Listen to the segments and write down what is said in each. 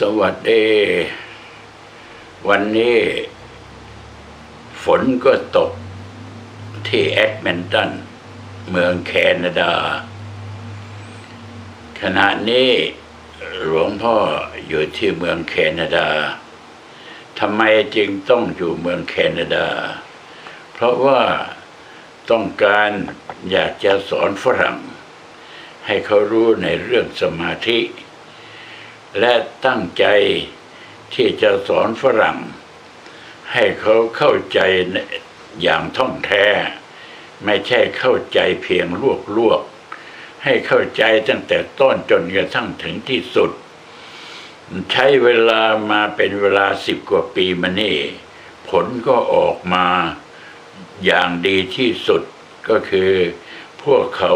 สวัสดี วันนี้ ฝนก็ตกที่แอดเมนตัน เมืองแคนาดา ขณะนี้หลวงพ่ออยู่ที่เมืองแคนาดาทำไมจึงต้องอยู่เมืองแคนาดา เพราะว่าต้องการอยากจะสอนฝรั่ง ให้เขารู้ในเรื่องสมาธิ และตั้งใจที่จะสอนฝรั่ง ให้เขาเข้าใจอย่างท่องแท้ ไม่ใช่เข้าใจเพียงลวกลวกให้เข้าใจตั้งแต่ต้นจนกระทั่งถึงที่สุด ใช้เวลามาเป็นเวลาสิบกว่าปีมานี่ ผลก็ออกมาอย่างดีที่สุดก็คือ พวกเขา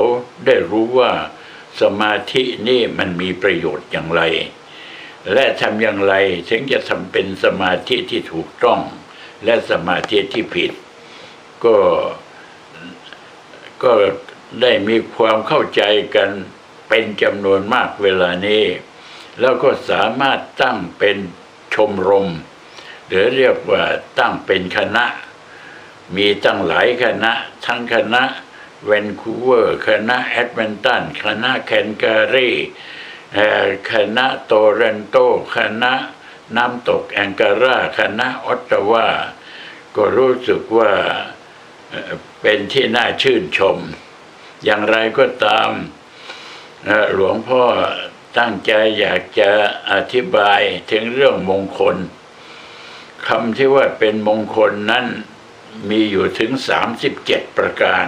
ได้รู้ว่าสมาธินี่มันมีประโยชน์อย่างไร และทำอย่างไรถึงจะทำเป็นสมาธิที่ถูกต้อง และสมาธิที่ผิด ก็ก็ได้มีความเข้าใจกันเป็นจำนวนมากเวลานี้ แล้วก็สามารถตั้งเป็นชมรม หรือเรียกว่าตั้งเป็นคณะ มีตั้งหลายคณะ ทั้งคณะแวนคูเวอร์ คณะเอดมันตันคณะแคลการี คณะโตรอนโต คณะน้ำตกไนแองการาคณะออตตาวาก็รู้สึกว่าเป็นที่น่าชื่นชม อย่างไรก็ตามหลวงพ่อตั้งใจอยากจะอธิบายถึงเรื่องมงคลคำที่ว่าเป็นมงคลนั้นมีอยู่ถึง 37 ประการ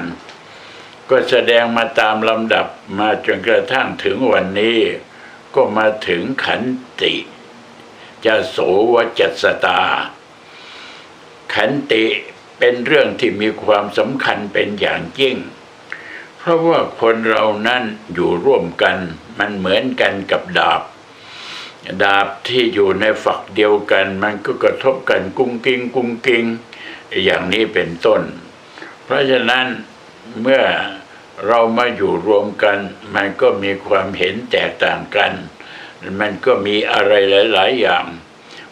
ก็แสดงมาตามลำดับมาจนกระทั่งถึงวันนี้ ก็มาถึงขันติจะโสวจัสตา ขันติเป็นเรื่องที่มีความสำคัญเป็นอย่างยิ่ง เพราะว่าคนเรานั้นอยู่ร่วมกันมันเหมือนกันกับดาบ ดาบที่อยู่ในฝักเดียวกัน มันก็กระทบกันกุ้งกิ้งกุ้งกิ้งอย่างนี้เป็นต้น เพราะฉะนั้นเมื่อ เรามาอยู่รวมกัน มันก็มีความเห็นแตกต่างกัน มันก็มีอะไรหลาย ๆ อย่าง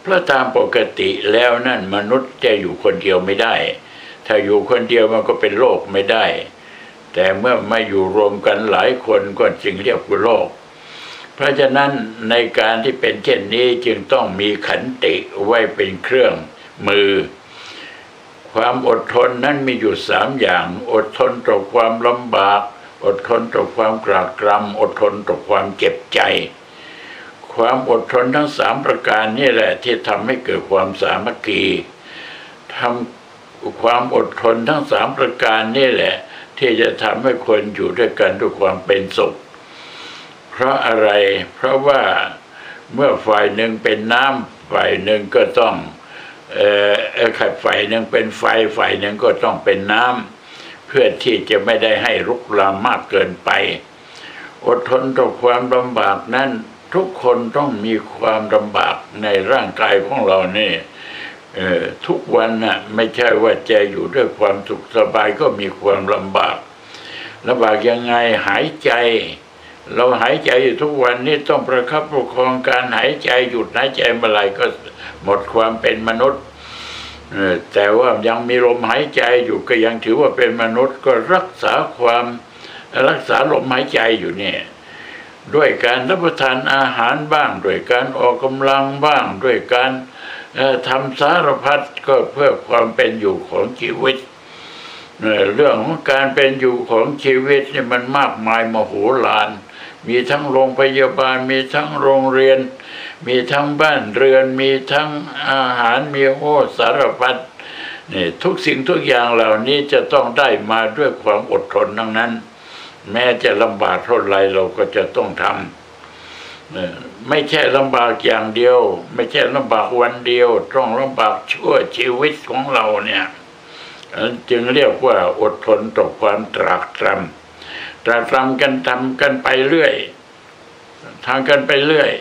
เพราะตามปกติแล้วนั่นมนุษย์จะอยู่คนเดียวไม่ได้ ถ้าอยู่คนเดียวมันก็เป็นโลกไม่ได้ แต่เมื่อมาอยู่รวมกันหลายคนก็จึงเรียกว่าโลก เพราะฉะนั้นในการที่เป็นเช่นนี้จึงต้องมีขันติไว้เป็นเครื่องมือ ความอดทนนั้นมีอยู่สามอย่าง อดทนต่อความลำบาก อดทนต่อความกรากกรำอดทนต่อความเจ็บใจ ความอดทนทั้งสามประการนี่แหละที่ทำให้เกิดความสามัคคีทำความอดทนทั้งสามประการนี่แหละ ที่จะทำให้คนอยู่ด้วยกันด้วยความเป็นสุข เพราะอะไรเพราะว่าเมื่อฝ่ายหนึ่งเป็นน้ำฝ่ายหนึ่งก็ต้อง เอ่อขัดไฟหนึ่งเป็นไฟไฟหนึ่งก็ต้องเป็นน้ำเพื่อที่จะไม่ได้ให้รุกรามมากเกินไป อดทนต่อความลำบากนั้นทุกคนต้องมีความลำบากในร่างกายของเราเนี่ยทุกวันน่ะไม่ใช่ว่าจะอยู่ด้วยความสุขสบายก็มีความลำบากลำบากยังไงหายใจ เราหายใจอยู่ทุกวันนี้ต้องประคับประคองการหายใจหยุดหายใจเมื่อไรก็ หมดความเป็นมนุษย์แต่ว่ายังมีลมหายใจอยู่ก็ยังถือว่าเป็นมนุษย์ก็รักษาความรักษาลมหายใจอยู่เนี่ยด้วยการรับประทานอาหารบ้าง ด้วยการออกกำลังบ้าง ด้วยการทำสารพัดก็เพื่อความเป็นอยู่ของชีวิตเรื่องของการเป็นอยู่ของชีวิตเนี่ยมันมากมายมโหฬารมีทั้งโรงพยาบาลมีทั้งโรงเรียน มีทั้งบ้านเรือนมีทั้งอาหารมีโอสารพัดนี่ทุกสิ่งทุกอย่างเหล่านี้จะต้องได้มาด้วยความอดทนทั้งนั้น แม้จะลำบากเท่าไรเราก็จะต้องทำไม่ใช่ลำบากอย่างเดียว ไม่ใช่ลำบากวันเดียว ต้องลำบากชั่วชีวิตของเราเนี่ยจึงเรียกว่าอดทนต่อความตรากตรำตรากตรำกันทำกันไปเรื่อยทางกันไปเรื่อย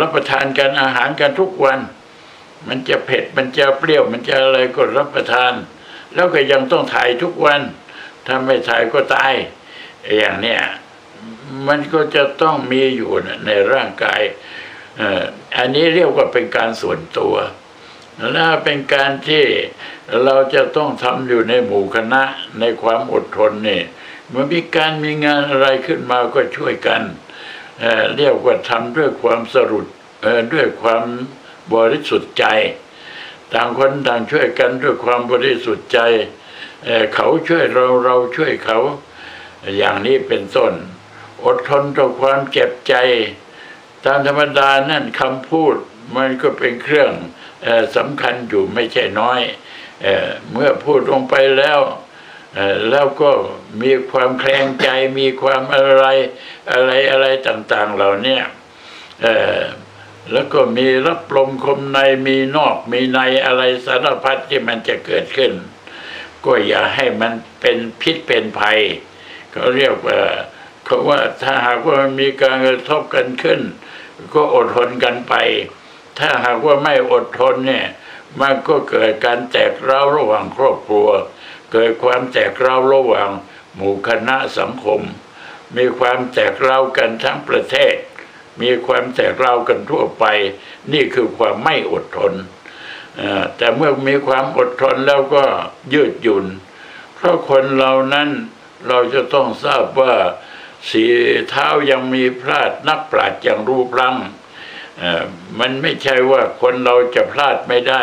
รับประทานกันอาหารกันทุกวัน มันจะเผ็ดมันจะเปรี้ยวมันจะอะไรก็รับประทาน แล้วก็ยังต้องถ่ายทุกวัน ถ้าไม่ถ่ายก็ตาย อย่างเนี้ยมันก็จะต้องมีอยู่ในร่างกายอันนี้เรียกว่าเป็นการส่วนตัวและเป็นการที่เราจะต้องทำอยู่ในหมู่คณะในความอดทนนี่เมื่อมีการมีงานอะไรขึ้นมาก็ช่วยกัน เรียกว่าทำด้วยความสรุปด้วยความบริสุทธิ์ใจ ต่างคนต่างช่วยกันด้วยความบริสุทธิ์ใจเเขาช่วยเราเราช่วยเขา อย่างนี้เป็นต้น อดทนต่อความเจ็บใจ ตามธรรมดานั่นคำพูดมันก็เป็นเครื่องสำคัญอยู่ไม่ใช่น้อยเอเมื่อพูดลงไปแล้ว แล้วก็มีความแคลงใจมีความอะไรอะไรอะไรต่างๆเหล่านี้แล้วก็มีรับลมคมในมีนอกมีในอะไรสารพัดที่มันจะเกิดขึ้น ก็อย่าให้มันเป็นพิษเป็นภัยเขาเรียกว่าเขาว่าถ้าหากว่ามันมีการกระทบกันขึ้น ก็อดทนกันไป ถ้าหากว่าไม่อดทนเนี่ย มันก็เกิดการแตกเร้าระหว่างครอบครัว เกิดความแตกเร้าระหว่างหมู่คณะสังคม มีความแตกเร้ากันทั้งประเทศ มีความแตกเร้ากันทั่วไป นี่คือความไม่อดทนอ่อแต่เมื่อมีความอดทนแล้วก็ยืดหยุ่น เพราะคนเรานั้นเราจะต้องทราบว่าสีเท้ายังมีพลาดนักปราชญ์อย่างรูปรังอ่อมันไม่ใช่ว่าคนเราจะพลาดไม่ได้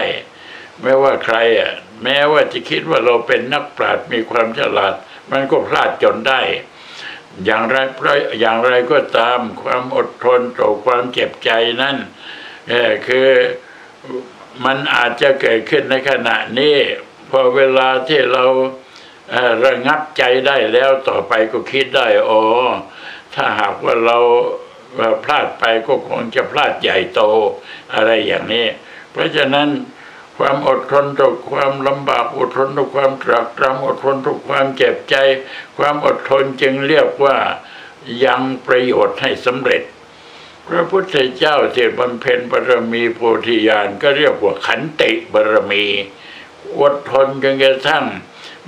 ไม่ว่าใครอะ แม้ว่าจะคิดว่าเราเป็นนักปราชญ์มีความฉลาด มันก็พลาดจนได้ อย่างไรเพราะอย่างไรก็ตามความอดทนต่อความเจ็บใจนั้นคือมันอาจจะเกิดขึ้นในขณะนี้พอเวลาที่เราระงับใจได้แล้วต่อไปก็คิดได้อ๋อถ้าหากว่าเราพลาดไปก็คงจะพลาดใหญ่โตอะไรอย่างนี้ เพราะฉะนั้น ความอดทนต่อความลำบากอดทนต่อความตรากตรำอดทนต่อความเจ็บใจ ความอดทนจึงเรียกว่ายังประโยชน์ให้สำเร็จ พระพุทธเจ้าที่บำเพ็ญบารมีโพธิญาณก็เรียกว่าขันติบารมี อดทนจนกระทั่ง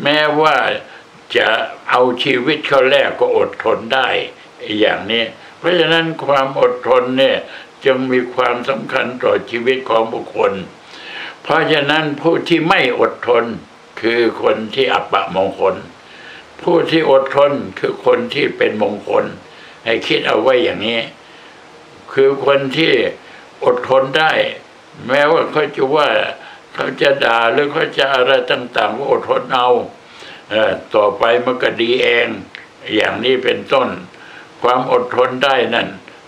แม้ว่าจะเอาชีวิตเขาแลกก็อดทนได้อย่างนี้ เพราะฉะนั้นความอดทนเนี่ยจึงมีความสำคัญต่อชีวิตของบุคคล เพราะฉะนั้นผู้ที่ไม่อดทนคือคนที่อับปะมงคล ผู้ที่อดทนคือคนที่เป็นมงคล ให้คิดเอาไว้อย่างนี้ คือคนที่อดทนได้ แม้ว่าเขาจะว่าเขาจะด่าหรือเขาจะอะไรต่างๆก็อดทนเอาต่อไปมันก็ดีเอง อย่างนี้เป็นต้น ความอดทนได้นั่น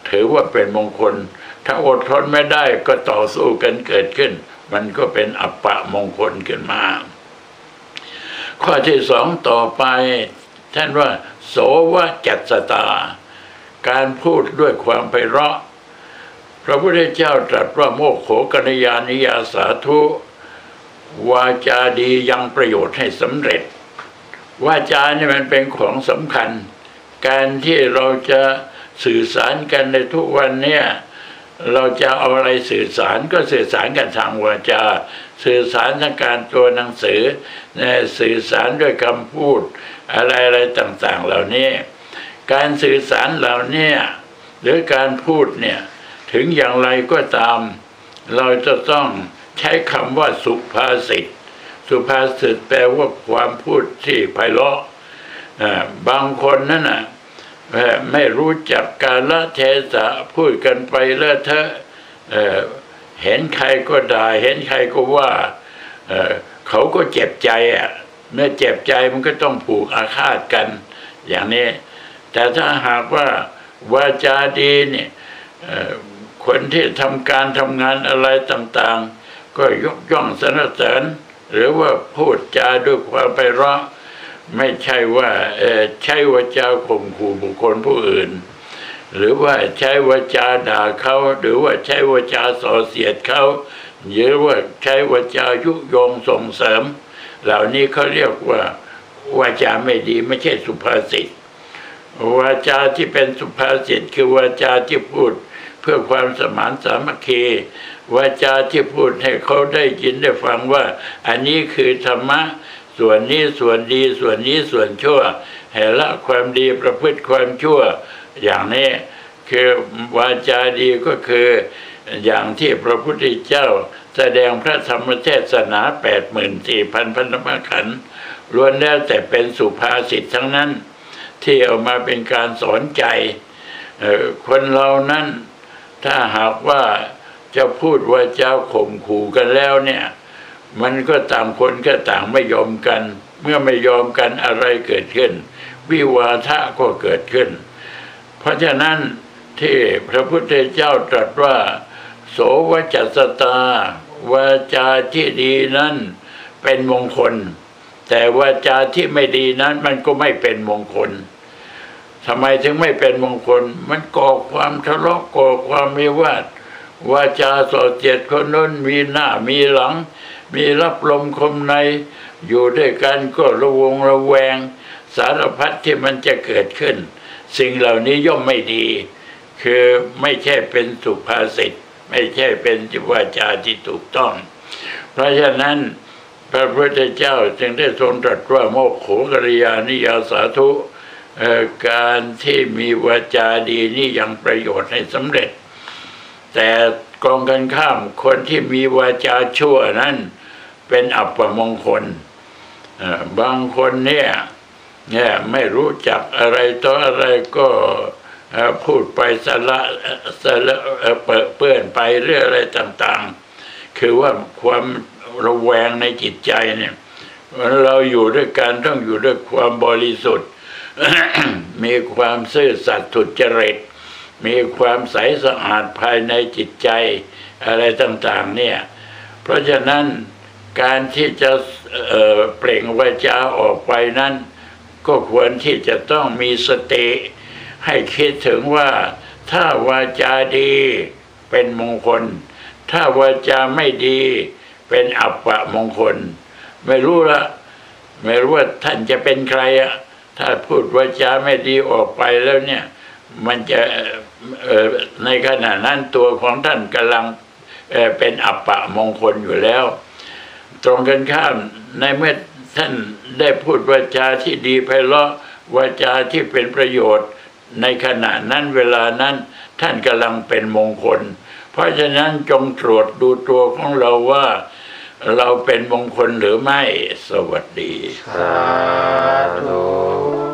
ถือว่าเป็นมงคล ถ้าอดทนไม่ได้ก็ต่อสู้กันเกิดขึ้น มันก็เป็นอัปปะมงคลขึ้นมา ข้อที่สองต่อไปท่านว่า โสวจัตสตา การพูดด้วยความไพเราะ พระพุทธเจ้าตรัสว่าโมกโขกัญญาณิยาสาธุ วาจาดียังประโยชน์ให้สำเร็จ วาจานี่มันเป็นของสำคัญ การที่เราจะสื่อสารกันในทุกวันเนี่ย เราจะเอาอะไรสื่อสารก็สื่อสารกันทางวาจา สื่อสารทางการตัวหนังสือสื่อสารด้วยคำพูด อะไรอะไรต่าง ๆ เหล่านี้ การสื่อสารเหล่านี้หรือการพูดเนี่ยถึงอย่างไรก็ตาม เราจะต้องใช้คำว่าสุภาษิตสุภาษิตแปลว่าความพูดที่ไพเราะบางคนนั่นน่ะเอ่อ ไม่รู้จักกาละเทศะพูดกันไปเลอะเทอะเห็นใครก็ด่าเห็นใครก็ว่าเเขาก็เจ็บใจอะเมื่อเจ็บใจมันก็ต้องผูกอาฆาตกัน อย่างนี้ แต่ถ้าหากว่าวาจาดีเนี่ยคนที่ทำการทำงานอะไรต่าง ๆ ก็ยกย่องสรรเสริญหรือว่าพูดจาด้วยความไพเราะ ไม่ใช่ว่าใช้วาจาข่มขู่บุคคลผู้อื่น หรือว่าใช้วาจาด่าเขาหรือว่าใช้วาจาส่อเสียดเขาหรือว่าใช้วาจายุยงส่งเสริม เหล่านี้เขาเรียกว่าวาจาไม่ดีไม่ใช่สุภาษิตวาจาที่เป็นสุภาษิตคือวาจาที่พูดเพื่อความสมานสามัคคีวาจาที่พูดให้เขาได้ยินได้ฟังว่า อันนี้คือธรรมะ ส่วนนี้ส่วนดีส่วนนี้ส่วนชั่วให้ละความดีประพฤติความชั่ว อย่างนี้คือวาจาดีก็คืออย่างที่พระพุทธเจ้าแสดงพระธรรมเทศนาแปดหมื่นสี่พันพันธมขันล้วนแล้วแต่เป็นสุภาษิตทั้งนั้น ที่เอามาเป็นการสอนใจ คนเรานั้นถ้าหากว่าจะพูดว่าเจะข่มขู่กันแล้วเนี่ย มันก็ต่างคนก็ต่างไม่ยอมกัน เมื่อไม่ยอมกันอะไรเกิดขึ้น วิวาทะก็เกิดขึ้น เพราะฉะนั้นที่พระพุทธเจ้าตรัสว่า โสวจัสตาวาจาที่ดีนั้นเป็นมงคล แต่วาจาที่ไม่ดีนั้นมันก็ไม่เป็นมงคลทำไมถึงไม่เป็นมงคล มันก่อความทะเลาะก่อความวิวาทวาจาสอดเจียดคนนั้นมีหน้ามีหลัง มีรับลมคมใน อยู่ด้วยกันก็ระวงระแวง สารพัดที่มันจะเกิดขึ้น สิ่งเหล่านี้ย่อมไม่ดี คือไม่ใช่เป็นสุภาษิตไม่ใช่เป็นวาจาที่ถูกต้อง เพราะฉะนั้นพระพุทธเจ้าจึงได้ทรงตรัสว่าโมกขกริยานิยาสาธุการที่มีวาจาดีนี่ยังประโยชน์ให้สำเร็จ แต่ กองกันข้ามคนที่มีวาจาชั่วนั้นเป็นอัปมงคลบางคนเนี่ยเนี่ยไม่รู้จักอะไรต่ออะไรก็พูดไปสละสละเปรอะเปื้อนไปเรื่องอะไรต่าง ๆ คือว่าความระแวงในจิตใจเนี่ยเราอยู่ด้วยกันต้องอยู่ด้วยความบริสุทธิ์ มีความซื่อสัตย์สุจริต มีความใสสะอาดภายในจิตใจอะไรต่างๆเนี่ย เพราะฉะนั้นการที่จะเเปล่งวาจาออกไปนั้น ก็ควรที่จะต้องมีสติ ให้คิดถึงว่าถ้าวาจาดีเป็นมงคล ถ้าวาจาไม่ดีเป็นอัปปะมงคล ไม่รู้ละไม่รู้ว่าท่านจะเป็นใครอะถ้าพูดวาจาไม่ดีออกไปแล้วเนี่ย มันจะในขณะนั้นตัวของท่านกำลังเเป็นอัปปะมงคลอยู่แล้ว ตรงกันข้ามในเมื่อท่านได้พูดวาจาที่ดีไพเราะวาจาที่เป็นประโยชน์ ในขณะนั้นเวลานั้นท่านกำลังเป็นมงคล เพราะฉะนั้นจงตรวจดูตัวของเราว่าเราเป็นมงคลหรือไม่ สวัสดีสาธุ